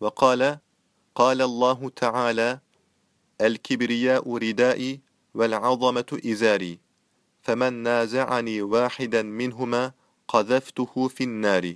وقال قال الله تعالى الكبرياء ردائي والعظمة إزاري فمن نازعني واحدا منهما قذفته في النار.